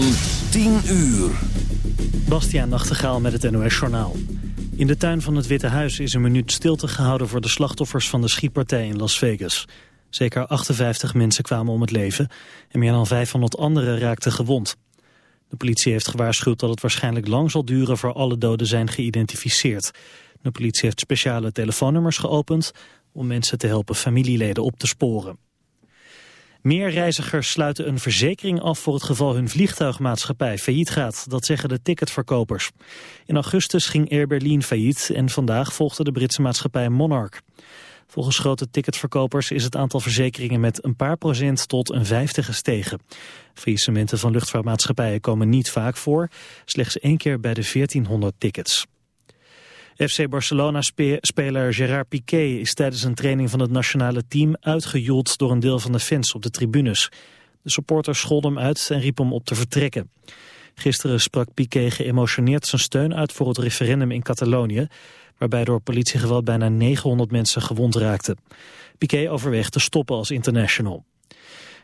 van 10 uur. Bastiaan Nachtegaal met het NOS Journaal. In de tuin van het Witte Huis is een minuut stilte gehouden voor de slachtoffers van de schietpartij in Las Vegas. Zeker 58 mensen kwamen om het leven en meer dan 500 anderen raakten gewond. De politie heeft gewaarschuwd dat het waarschijnlijk lang zal duren voor alle doden zijn geïdentificeerd. De politie heeft speciale telefoonnummers geopend om mensen te helpen familieleden op te sporen. Meer reizigers sluiten een verzekering af voor het geval hun vliegtuigmaatschappij failliet gaat. Dat zeggen de ticketverkopers. In augustus ging Air Berlin failliet en vandaag volgde de Britse maatschappij Monarch. Volgens grote ticketverkopers is het aantal verzekeringen met een paar procent tot een vijfde gestegen. Faillissementen van luchtvaartmaatschappijen komen niet vaak voor, slechts één keer bij de 1400 tickets. FC Barcelona-speler Gerard Piqué is tijdens een training van het nationale team uitgejoeld door een deel van de fans op de tribunes. De supporters scholden hem uit en riep hem op te vertrekken. Gisteren sprak Piqué geëmotioneerd zijn steun uit voor het referendum in Catalonië, waarbij door politiegeweld bijna 900 mensen gewond raakten. Piqué overweegt te stoppen als international.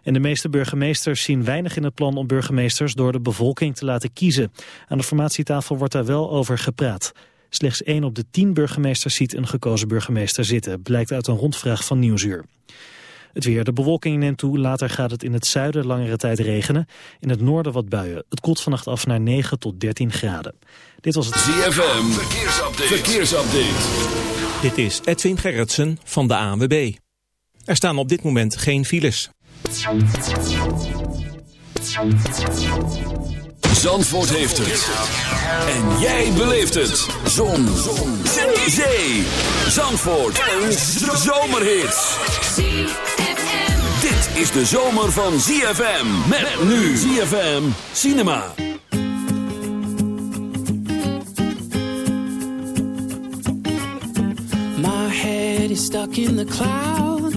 En de meeste burgemeesters zien weinig in het plan om burgemeesters door de bevolking te laten kiezen. Aan de formatietafel wordt daar wel over gepraat. Slechts 1 op de 10 burgemeesters ziet een gekozen burgemeester zitten, blijkt uit een rondvraag van Nieuwsuur. Het weer, de bewolking neemt toe, later gaat het in het zuiden langere tijd regenen. In het noorden wat buien. Het koelt vannacht af naar 9 tot 13 graden. Dit was het ZFM, verkeersupdate. verkeersupdate. Dit is Edwin Gerritsen van de ANWB. Er staan op dit moment geen files. Zandvoort heeft het. En jij beleeft het. Zon. Zon. Zee. Zandvoort. Een zomerhit. Dit is de zomer van ZFM. Met nu ZFM Cinema. My head is stuck in the clouds.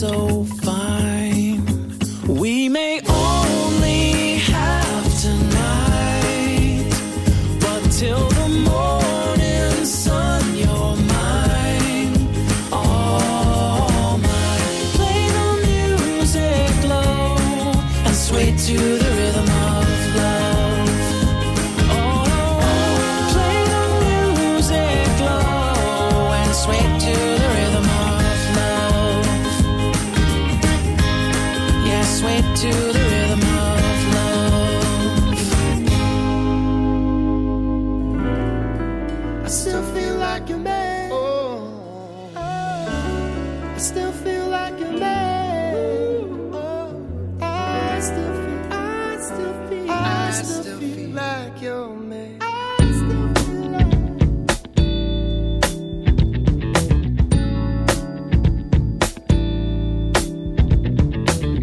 So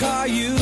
car you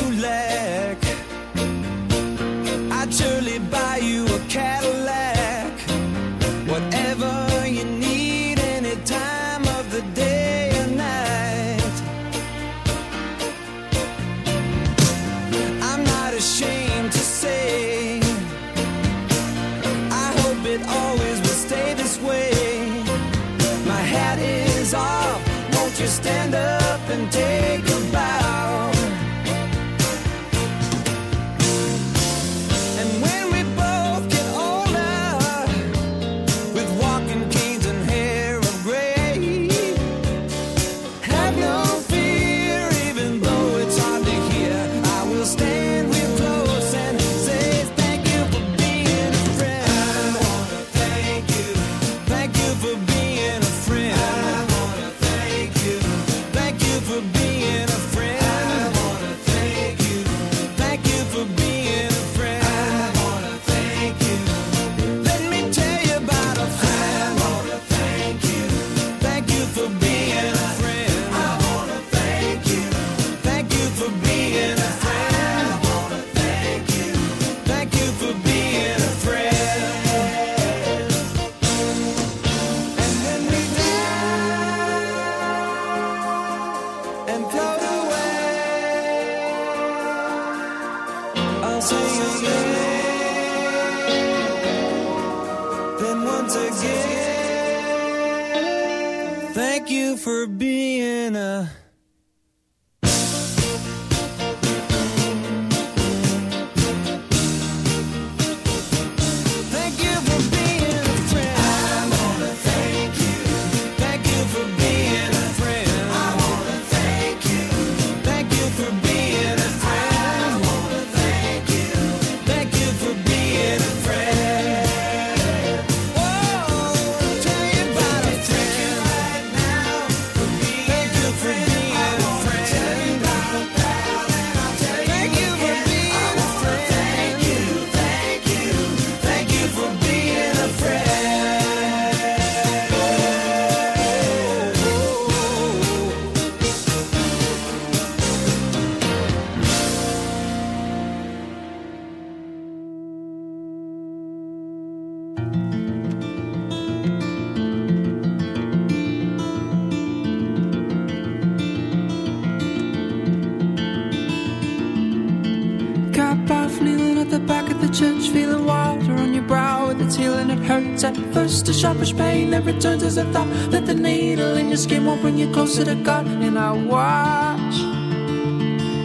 At the back of the church, feeling wilder on your brow with its healing, it hurts at first. A sharpish pain that returns as a thought that the needle in your skin won't bring you closer to God. And I watch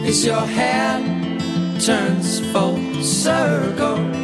as your hand turns full circle.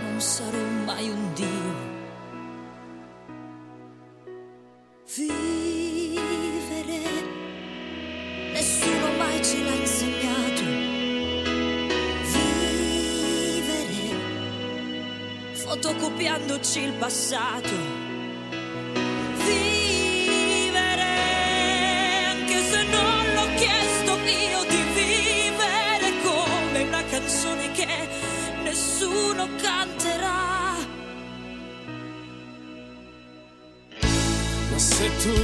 non sarò mai un dio. Vivere, nessuno mai ce l'ha insegnato. Vivere, fotocopiandoci il passato. Vivere, anche se non l'ho chiesto io di vivere come una canzone che nessuno canterà.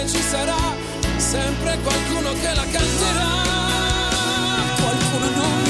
Canzone ci sarà, sempre qualcuno che la canterà. Qualcuno non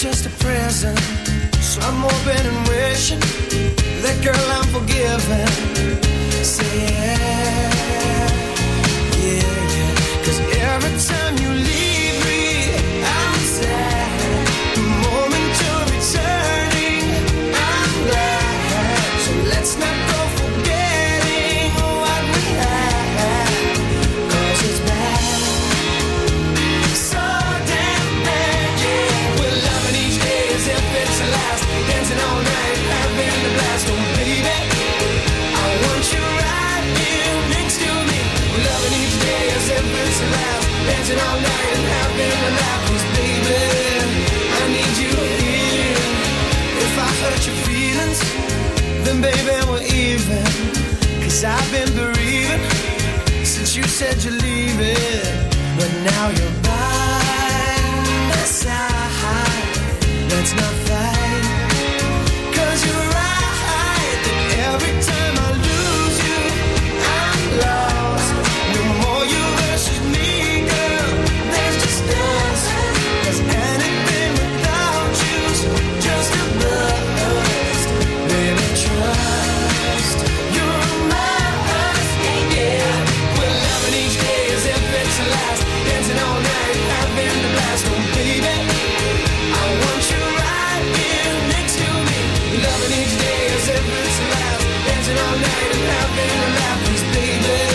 just a present, So I'm hoping and wishing that girl I'm forgiven. Say yeah. you leave it but now you're not Temperatures loud, dancing all night and having a baby.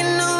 you know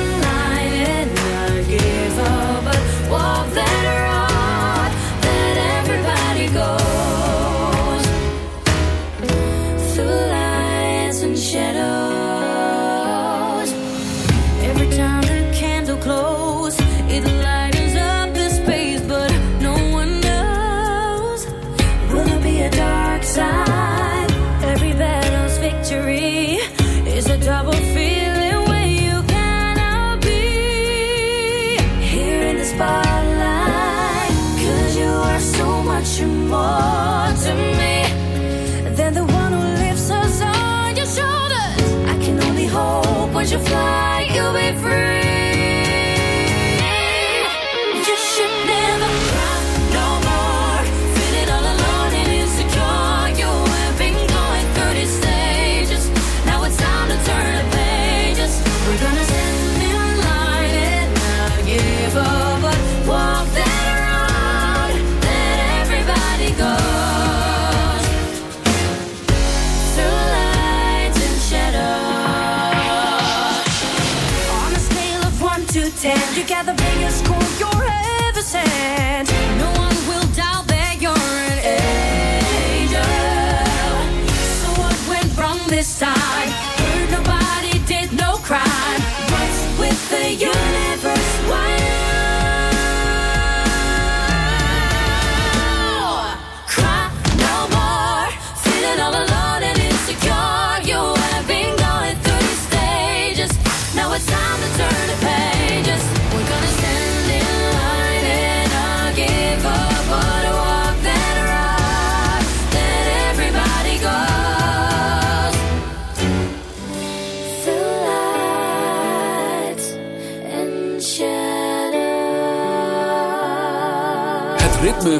the universe wide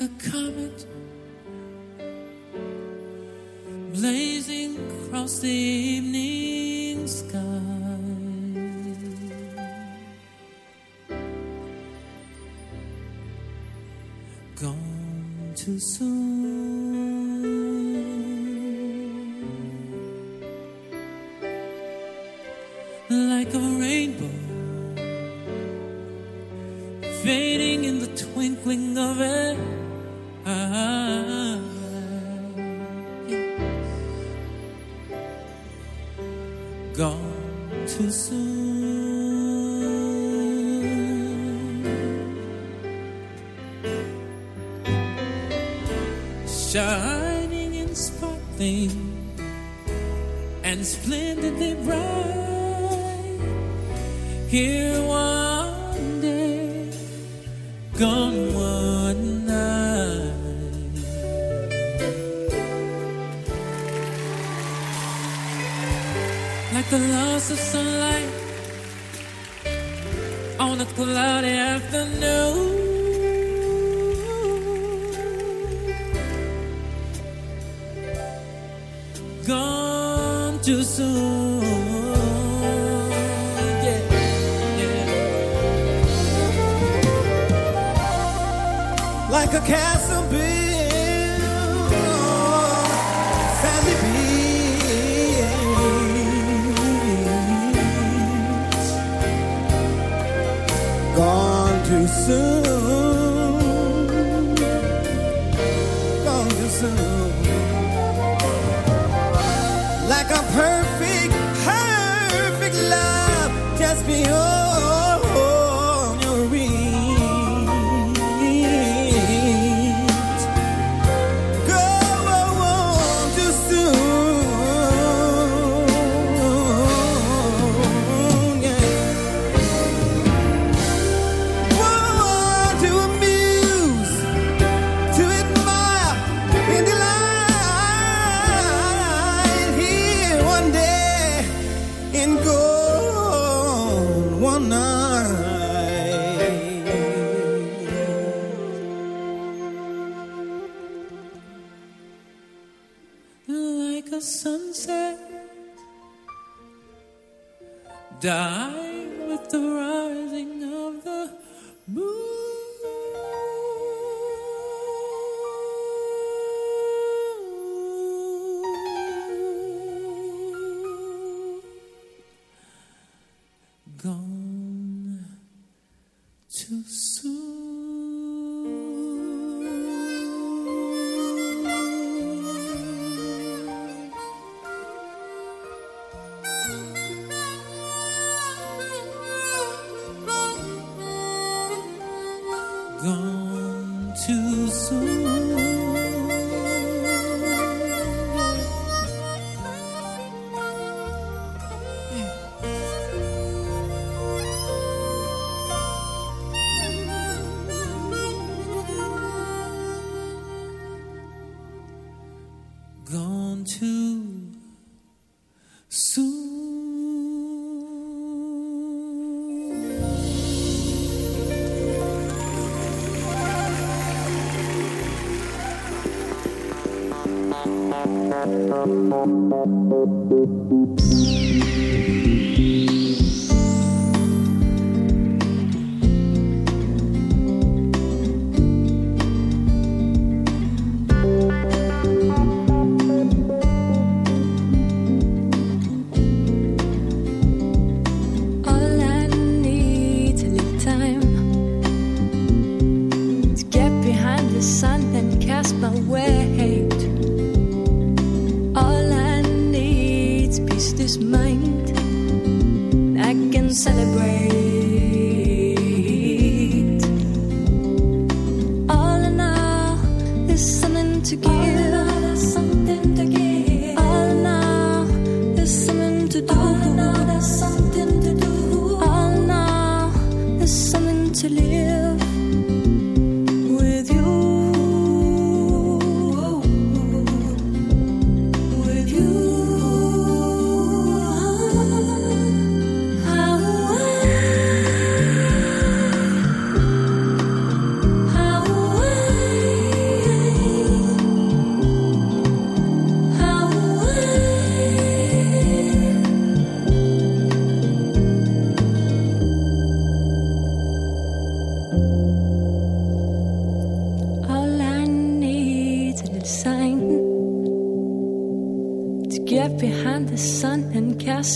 like a comet blazing across the evening sky. Gone too soon. 山 gone too soon. Yeah, yeah. Like a castle built, sandy beach, gone too soon.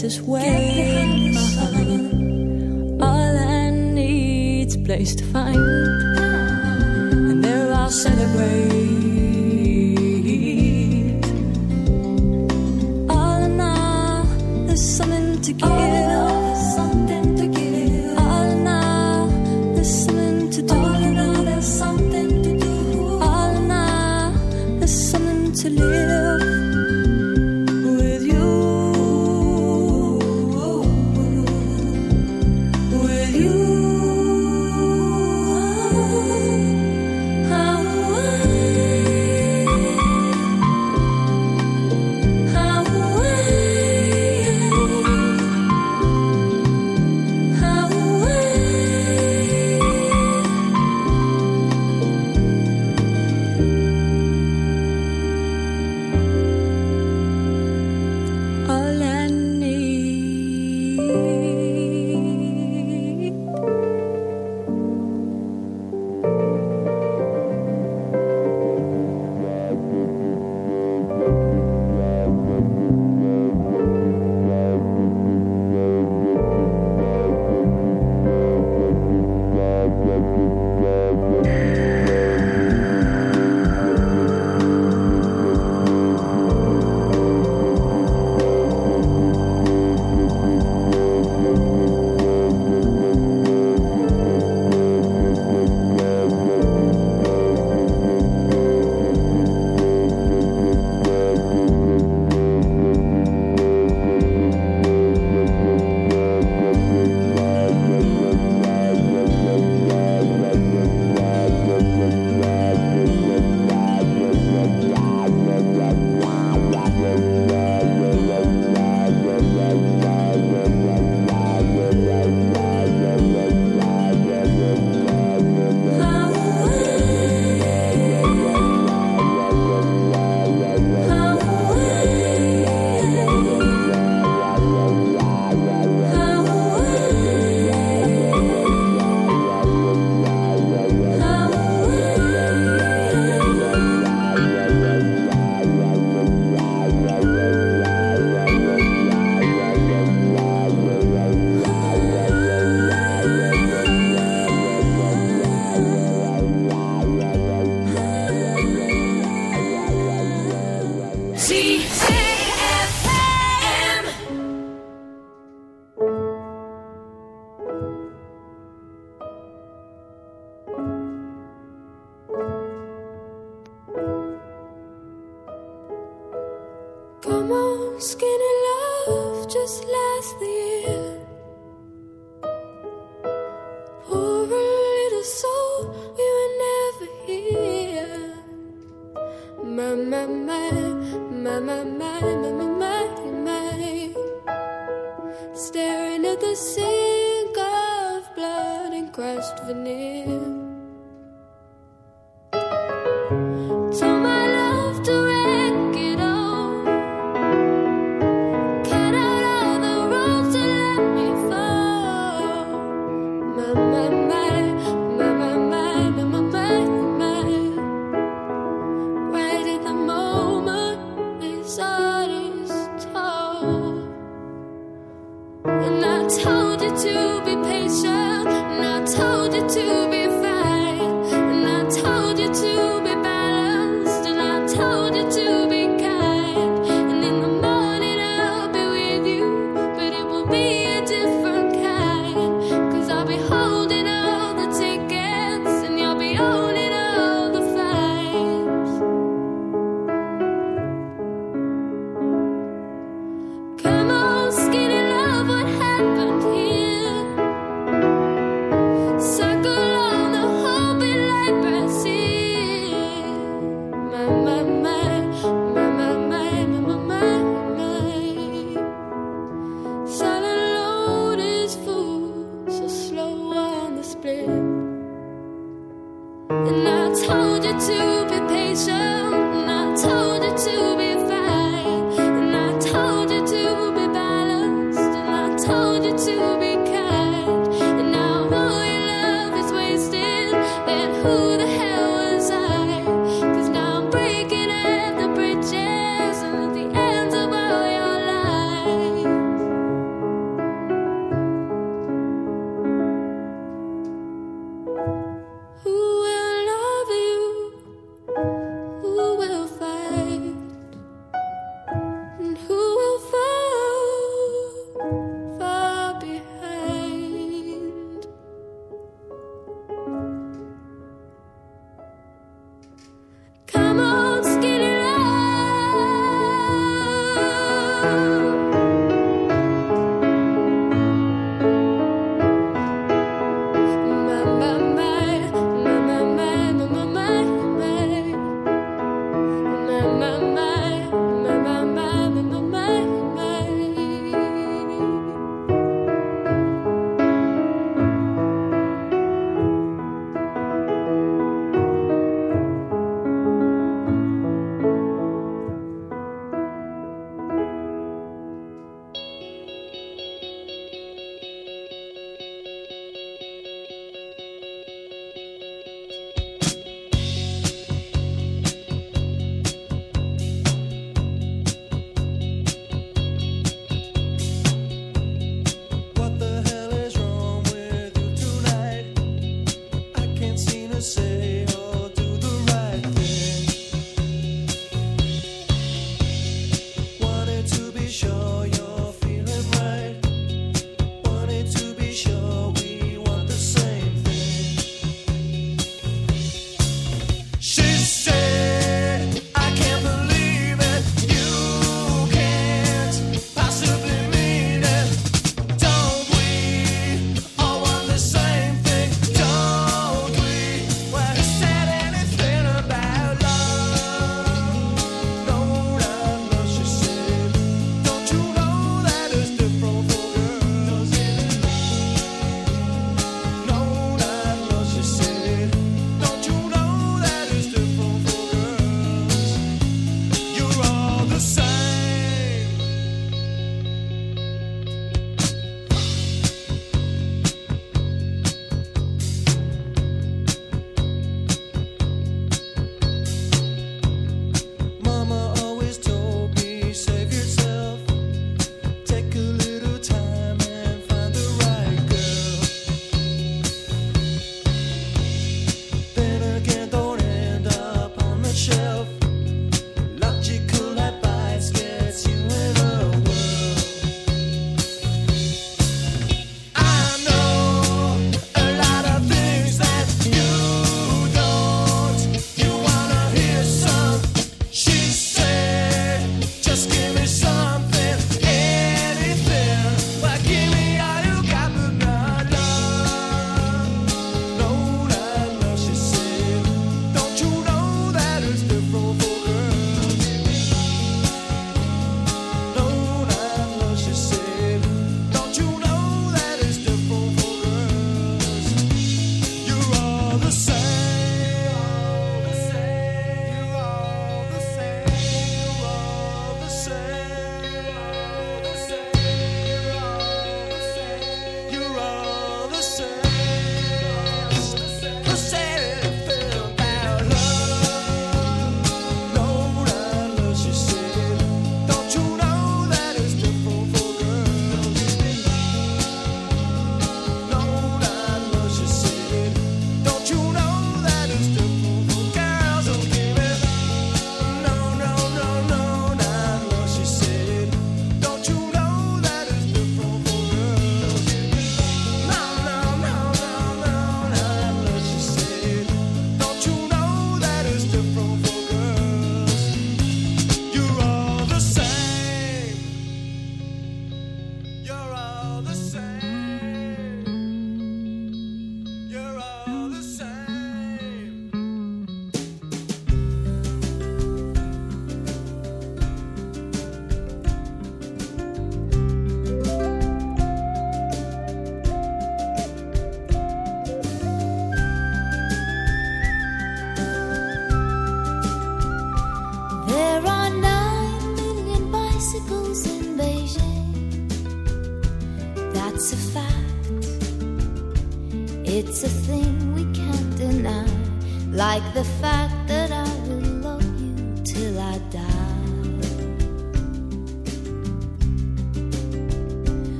places way my heart. All I need's place to find, and there I'll celebrate.